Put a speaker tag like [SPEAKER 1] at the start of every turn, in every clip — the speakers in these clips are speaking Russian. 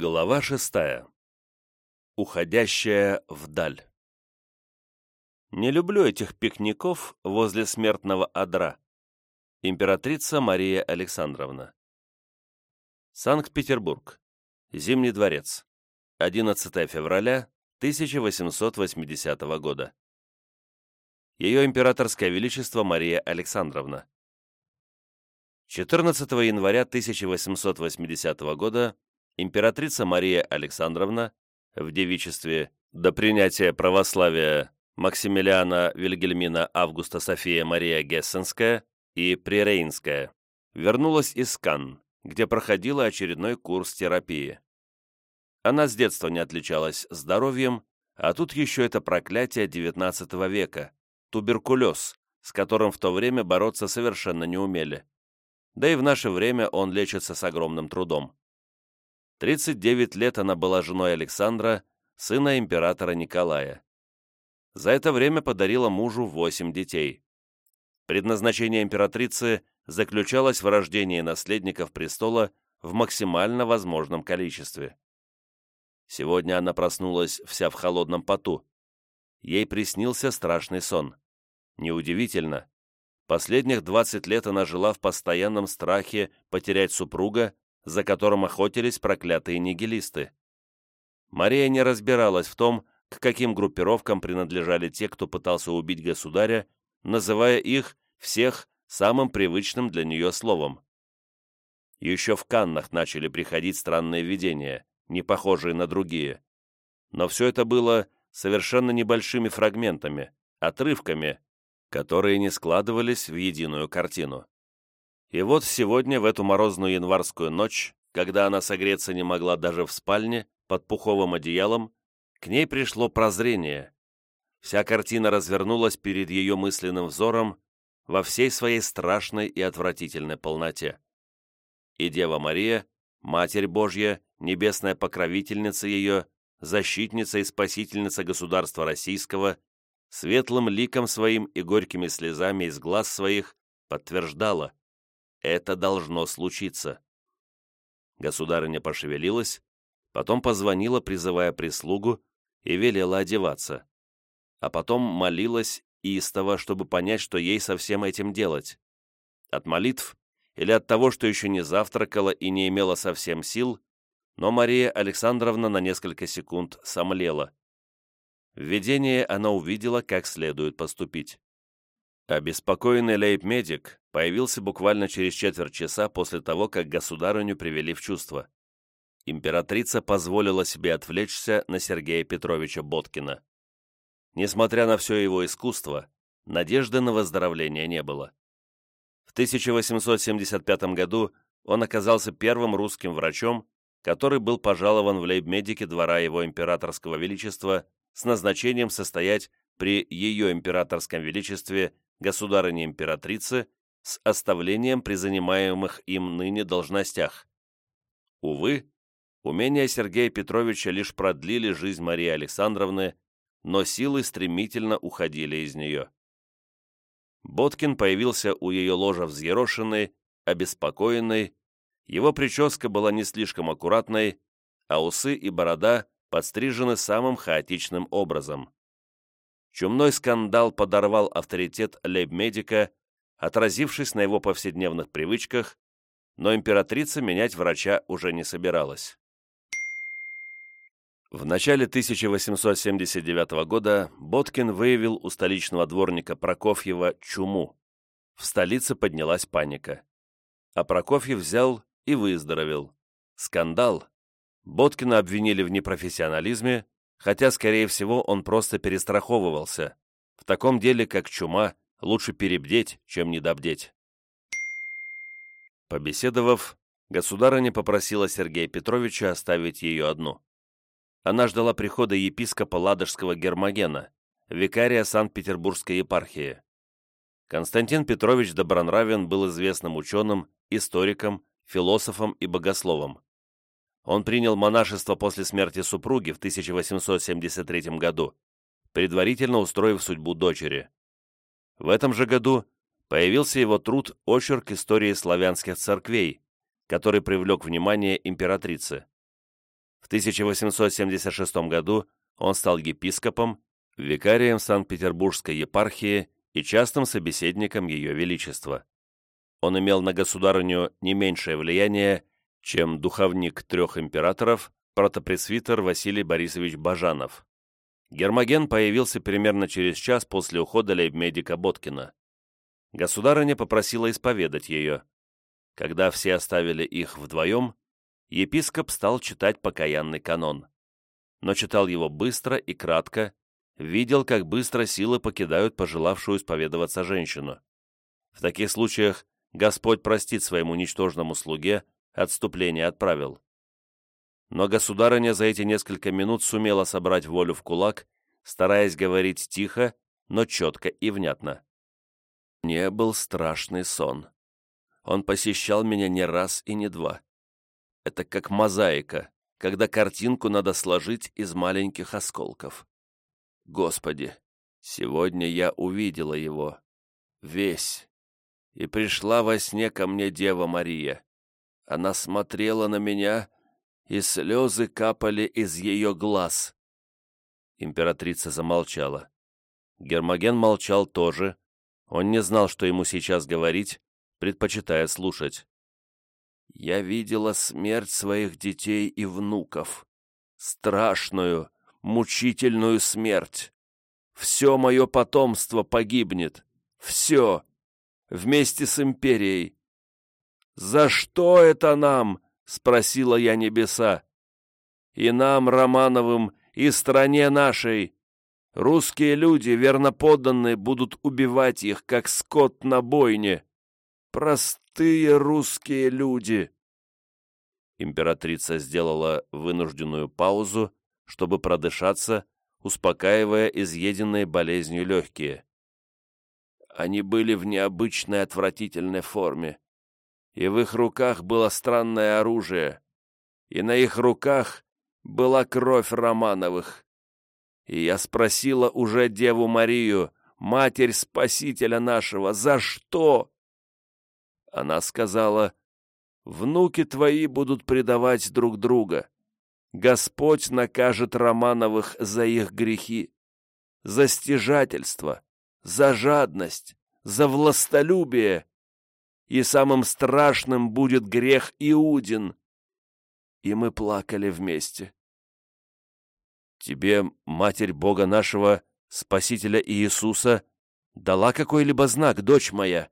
[SPEAKER 1] Глава шестая. Уходящая вдаль. Не люблю этих пикников возле смертного одра. Императрица Мария Александровна. Санкт-Петербург. Зимний дворец. 11 февраля 1880 года. Ее императорское величество Мария Александровна. 14 января 1880 года императрица Мария Александровна в девичестве до принятия православия Максимилиана Вильгельмина Августа София Мария Гессенская и Прирейнская вернулась из Кан, где проходила очередной курс терапии. Она с детства не отличалась здоровьем, а тут еще это проклятие XIX века, туберкулез, с которым в то время бороться совершенно не умели. Да и в наше время он лечится с огромным трудом. 39 лет она была женой Александра, сына императора Николая. За это время подарила мужу 8 детей. Предназначение императрицы заключалось в рождении наследников престола в максимально возможном количестве. Сегодня она проснулась вся в холодном поту. Ей приснился страшный сон. Неудивительно. Последних 20 лет она жила в постоянном страхе потерять супруга за которым охотились проклятые нигилисты. Мария не разбиралась в том, к каким группировкам принадлежали те, кто пытался убить государя, называя их всех самым привычным для нее словом. Еще в Каннах начали приходить странные видения, не похожие на другие. Но все это было совершенно небольшими фрагментами, отрывками, которые не складывались в единую картину. И вот сегодня, в эту морозную январскую ночь, когда она согреться не могла даже в спальне, под пуховым одеялом, к ней пришло прозрение. Вся картина развернулась перед ее мысленным взором во всей своей страшной и отвратительной полноте. И Дева Мария, Матерь Божья, небесная покровительница ее, защитница и спасительница государства российского, светлым ликом своим и горькими слезами из глаз своих подтверждала, это должно случиться. Государыня пошевелилась, потом позвонила, призывая прислугу, и велела одеваться. А потом молилась истово, чтобы понять, что ей со всем этим делать. От молитв или от того, что еще не завтракала и не имела совсем сил, но Мария Александровна на несколько секунд сомлела. В видении она увидела, как следует поступить. Обеспокоенный лейб-медик появился буквально через четверть часа после того, как государыню привели в чувство. Императрица позволила себе отвлечься на Сергея Петровича Боткина. Несмотря на все его искусство, надежды на выздоровление не было. В 1875 году он оказался первым русским врачом, который был пожалован в лейб-медике двора его императорского величества с назначением состоять при ее императорском величестве государыни-императрицы с оставлением при занимаемых им ныне должностях. Увы, умения Сергея Петровича лишь продлили жизнь Марии Александровны, но силы стремительно уходили из нее. Боткин появился у ее ложа взъерошенный, обеспокоенный, его прическа была не слишком аккуратной, а усы и борода подстрижены самым хаотичным образом. Чумной скандал подорвал авторитет лейб-медика, отразившись на его повседневных привычках, но императрица менять врача уже не собиралась. В начале 1879 года Боткин выявил у столичного дворника Прокофьева чуму. В столице поднялась паника. А Прокофьев взял и выздоровел. Скандал. Боткина обвинили в непрофессионализме, хотя, скорее всего, он просто перестраховывался. В таком деле, как чума, лучше перебдеть, чем недобдеть. Побеседовав, государыня попросила Сергея Петровича оставить ее одну. Она ждала прихода епископа Ладожского Гермогена, викария Санкт-Петербургской епархии. Константин Петрович Добронравен был известным ученым, историком, философом и богословом. Он принял монашество после смерти супруги в 1873 году, предварительно устроив судьбу дочери. В этом же году появился его труд «Очерк истории славянских церквей», который привлек внимание императрицы. 1876 году он стал епископом, викарием Санкт-Петербургской епархии и частым собеседником Ее Величества. Он имел на государыню не меньшее влияние, чем духовник трех императоров, протопресвитер Василий Борисович Бажанов. Гермоген появился примерно через час после ухода лейбмедика Боткина. Государыня попросила исповедать ее. Когда все оставили их вдвоем, епископ стал читать покаянный канон. Но читал его быстро и кратко, видел, как быстро силы покидают пожелавшую исповедоваться женщину. В таких случаях Господь простит своему ничтожному слуге отступление от правил. Но государыня за эти несколько минут сумела собрать волю в кулак, стараясь говорить тихо, но четко и внятно. Не был страшный сон. Он посещал меня не раз и не два. Это как мозаика, когда картинку надо сложить из маленьких осколков. Господи, сегодня я увидела его. Весь. И пришла во сне ко мне Дева Мария. Она смотрела на меня, и слезы капали из ее глаз. Императрица замолчала. Гермоген молчал тоже. Он не знал, что ему сейчас говорить, предпочитая слушать. «Я видела смерть своих детей и внуков. Страшную, мучительную смерть. Все мое потомство погибнет. Все. Вместе с империей. За что это нам?» — спросила я небеса. «И нам, Романовым, и стране нашей. Русские люди, верноподданные, будут убивать их, как скот на бойне. Простые русские люди!» Императрица сделала вынужденную паузу, чтобы продышаться, успокаивая изъеденные болезнью легкие. Они были в необычной отвратительной форме и в их руках было странное оружие, и на их руках была кровь Романовых. И я спросила уже Деву Марию, Матерь Спасителя нашего, за что? Она сказала, внуки твои будут предавать друг друга. Господь накажет Романовых за их грехи, за стяжательство, за жадность, за властолюбие и самым страшным будет грех Иудин. И мы плакали вместе. Тебе, Матерь Бога нашего, Спасителя Иисуса, дала какой-либо знак, дочь моя?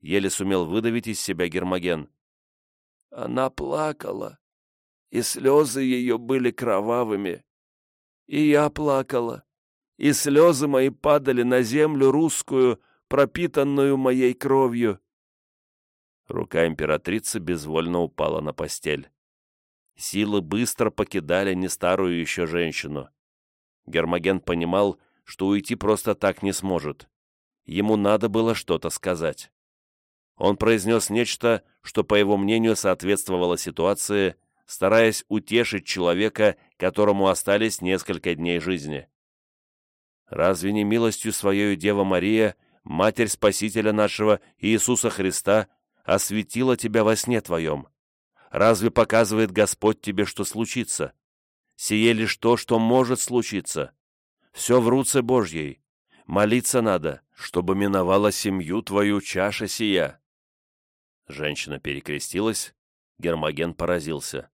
[SPEAKER 1] Еле сумел выдавить из себя Гермоген. Она плакала, и слезы ее были кровавыми. И я плакала, и слезы мои падали на землю русскую, пропитанную моей кровью. Рука императрицы безвольно упала на постель. Силы быстро покидали не старую еще женщину. Гермоген понимал, что уйти просто так не сможет. Ему надо было что-то сказать. Он произнес нечто, что, по его мнению, соответствовало ситуации, стараясь утешить человека, которому остались несколько дней жизни. «Разве не милостью Своею Дева Мария, Матерь Спасителя нашего Иисуса Христа, осветила тебя во сне твоем. Разве показывает Господь тебе, что случится? Сие лишь то, что может случиться. Все в руце Божьей. Молиться надо, чтобы миновала семью твою чаша сия». Женщина перекрестилась, Гермоген поразился.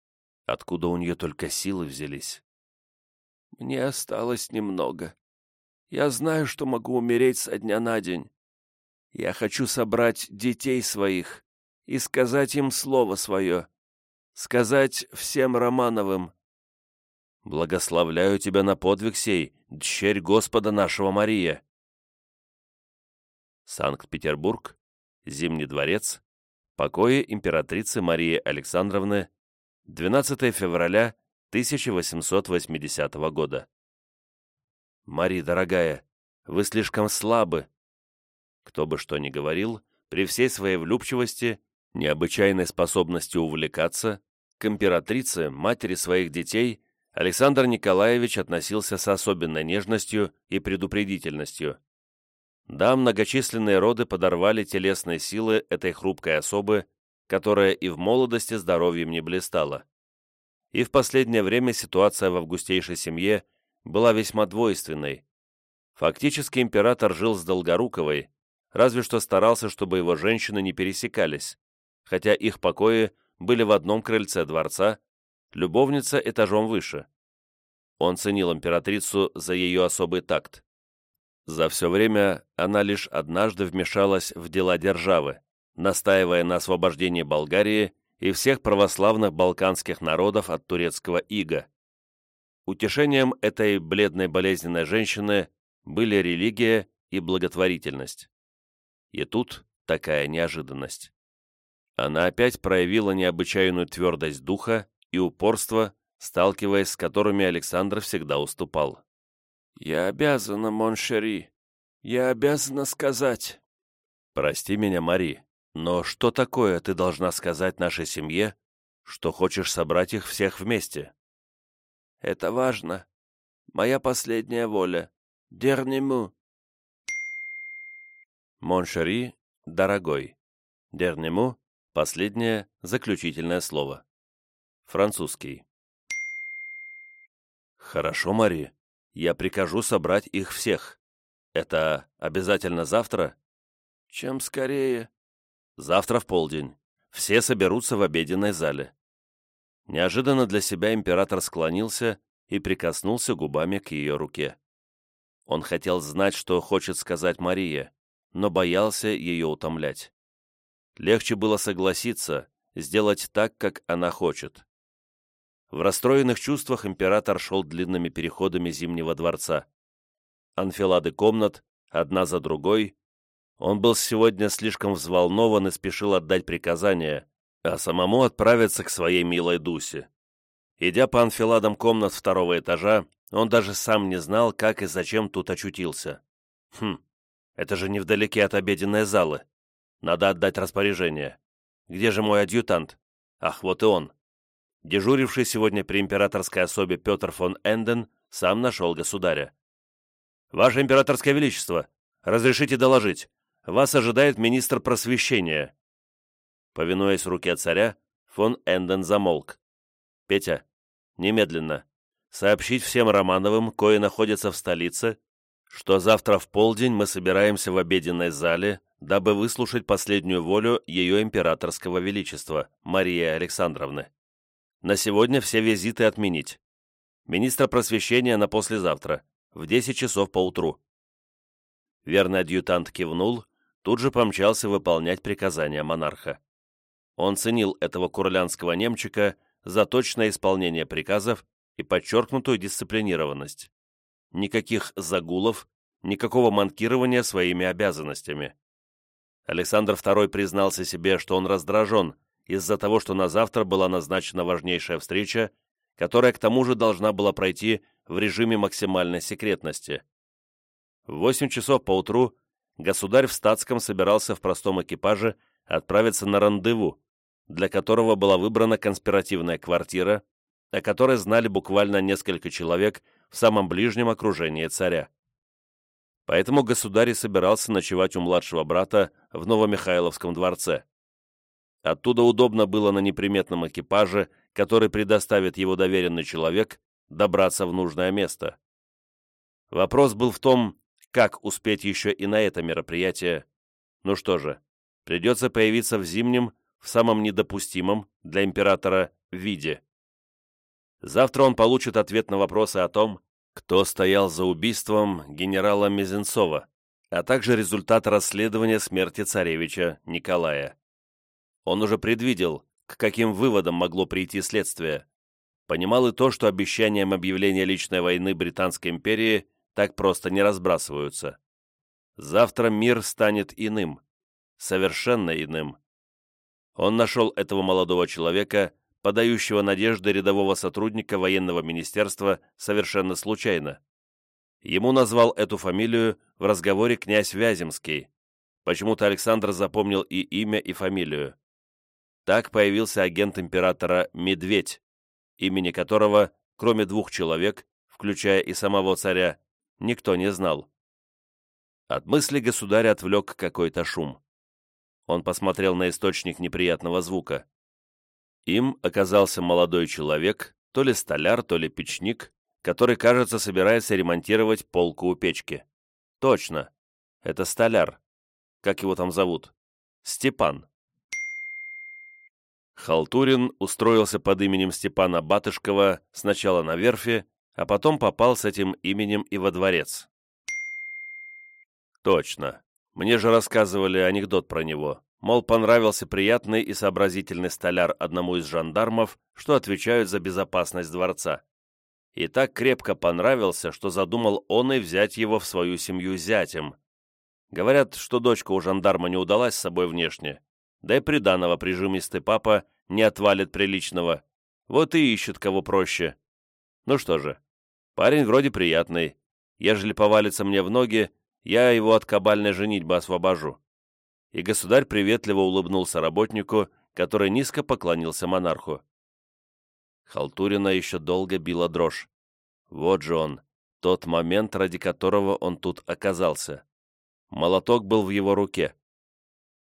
[SPEAKER 1] Откуда у нее только силы взялись? «Мне осталось немного. Я знаю, что могу умереть со дня на день. Я хочу собрать детей своих и сказать им слово свое, сказать всем Романовым. Благословляю тебя на подвиг сей, дщерь Господа нашего Мария. Санкт-Петербург, Зимний дворец, покои императрицы Марии Александровны, 12 февраля 1880 года. Мари, дорогая, вы слишком слабы, кто бы что ни говорил, при всей своей влюбчивости, необычайной способности увлекаться, к императрице, матери своих детей, Александр Николаевич относился с особенной нежностью и предупредительностью. Да, многочисленные роды подорвали телесные силы этой хрупкой особы, которая и в молодости здоровьем не блистала. и в последнее время ситуация в августейшей семье была весьма двойственной. Фактически император жил с Долгоруковой, разве что старался, чтобы его женщины не пересекались, хотя их покои были в одном крыльце дворца, любовница этажом выше. Он ценил императрицу за ее особый такт. За все время она лишь однажды вмешалась в дела державы, настаивая на освобождении Болгарии и всех православных балканских народов от турецкого ига. Утешением этой бледной болезненной женщины были религия и благотворительность. И тут такая неожиданность. Она опять проявила необычайную твердость духа и упорство, сталкиваясь с которыми Александр всегда уступал. «Я обязана, mon chéri, я обязана сказать». «Прости меня, Мари, но что такое ты должна сказать нашей семье, что хочешь собрать их всех вместе?» «Это важно. Моя последняя воля. Dernier mot». Mon chéri, дорогой. Dernier mot – последнее, заключительное слово. Французский. «Хорошо, Мари. Я прикажу собрать их всех. Это обязательно завтра?» «Чем скорее». «Завтра в полдень. Все соберутся в обеденной зале». Неожиданно для себя император склонился и прикоснулся губами к ее руке. Он хотел знать, что хочет сказать Мария, но боялся ее утомлять. Легче было согласиться, сделать так, как она хочет. В расстроенных чувствах император шел длинными переходами Зимнего дворца. Анфилады комнат, одна за другой. Он был сегодня слишком взволнован и спешил отдать приказание, а самому отправиться к своей милой Дусе. Идя по анфиладам комнат второго этажа, он даже сам не знал, как и зачем тут очутился. Хм, это же невдалеке от обеденной залы. Надо отдать распоряжение. Где же мой адъютант? Ах, вот и он. Дежуривший сегодня при императорской особе Петр фон Энден сам нашел государя. «Ваше императорское величество, разрешите доложить. Вас ожидает министр просвещения». Повинуясь руке царя, фон Энден замолк. «Петя, немедленно, сообщить всем Романовым, кои находятся в столице, что завтра в полдень мы собираемся в обеденной зале, дабы выслушать последнюю волю ее императорского величества, Марии Александровны. На сегодня все визиты отменить. Министра просвещения на послезавтра, в 10 часов по утру. Верный адъютант кивнул, тут же помчался выполнять приказания монарха. Он ценил этого курлянского немчика за точное исполнение приказов и подчеркнутую дисциплинированность. Никаких загулов, никакого манкирования своими обязанностями. Александр II признался себе, что он раздражен из-за того, что на завтра была назначена важнейшая встреча, которая к тому же должна была пройти в режиме максимальной секретности. В 8 часов поутру государь в статском собирался в простом экипаже отправиться на рандеву, для которого была выбрана конспиративная квартира, о которой знали буквально несколько человек в самом ближнем окружении царя. Поэтому государь собирался ночевать у младшего брата в Новомихайловском дворце. Оттуда удобно было на неприметном экипаже, который предоставит его доверенный человек, добраться в нужное место. Вопрос был в том, как успеть еще и на это мероприятие. Ну что же, придется появиться в зимнем, в самом недопустимом для императора виде. Завтра он получит ответ на вопросы о том, кто стоял за убийством генерала Мезенцова, а также результат расследования смерти царевича Николая. Он уже предвидел, к каким выводам могло прийти следствие. Понимал и то, что обещанием объявления личной войны Британской империи так просто не разбрасываются. Завтра мир станет иным, совершенно иным. Он нашел этого молодого человека, подающего надежды рядового сотрудника военного министерства, совершенно случайно. Ему назвал эту фамилию в разговоре князь Вяземский. Почему-то Александр запомнил и имя, и фамилию. Так появился агент императора Медведь, имени которого, кроме двух человек, включая и самого царя, никто не знал. От мысли государя отвлек какой-то шум. Он посмотрел на источник неприятного звука. Им оказался молодой человек то ли столяр, то ли печник, который, кажется, собирается ремонтировать полку у печки. Точно, это столяр. Как его там зовут? Степан. Халтурин устроился под именем Степана Батышкова сначала на верфи, а потом попал с этим именем и во дворец. Точно. Мне же рассказывали анекдот про него. Мол, понравился приятный и сообразительный столяр одному из жандармов, что отвечают за безопасность дворца. И так крепко понравился, что задумал он и взять его в свою семью зятем. Говорят, что дочка у жандарма не удалась с собой внешне, да и приданого прижимистый папа не отвалит приличного. Вот и ищет кого проще. Ну что же, парень вроде приятный. Ежели повалится мне в ноги, я его от кабальной женитьбы освобожу». И государь приветливо улыбнулся работнику, который низко поклонился монарху. Халтурина еще долго била дрожь. Вот же он, тот момент, ради которого он тут оказался. Молоток был в его руке.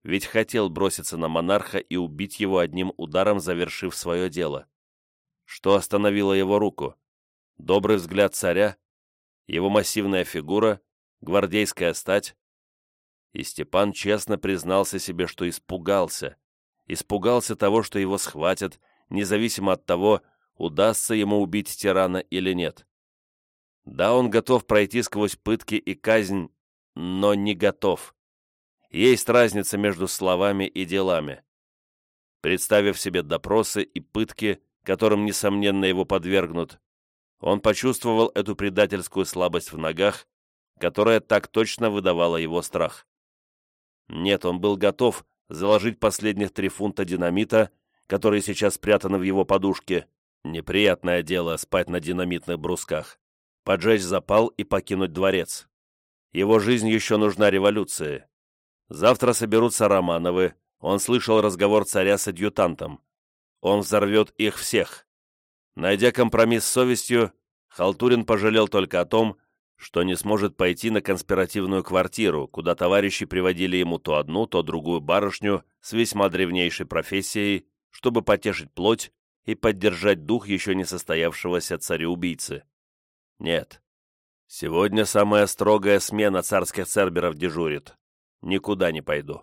[SPEAKER 1] Ведь хотел броситься на монарха и убить его одним ударом, завершив свое дело. Что остановило его руку? Добрый взгляд царя? Его массивная фигура? Гвардейская стать? И Степан честно признался себе, что испугался. Испугался того, что его схватят, независимо от того, удастся ему убить тирана или нет. Да, он готов пройти сквозь пытки и казнь, но не готов. Есть разница между словами и делами. Представив себе допросы и пытки, которым, несомненно, его подвергнут, он почувствовал эту предательскую слабость в ногах, которая так точно выдавала его страх. Нет, он был готов заложить последних три фунта динамита, которые сейчас спрятаны в его подушке. Неприятное дело спать на динамитных брусках. Поджечь запал и покинуть дворец. Его жизнь еще нужна революции. Завтра соберутся Романовы. Он слышал разговор царя с адъютантом. Он взорвет их всех. Найдя компромисс с совестью, Халтурин пожалел только о том, что не сможет пойти на конспиративную квартиру, куда товарищи приводили ему то одну, то другую барышню с весьма древнейшей профессией, чтобы потешить плоть и поддержать дух еще не состоявшегося цареубийцы. Нет. Сегодня самая строгая смена царских церберов дежурит никуда не пойду.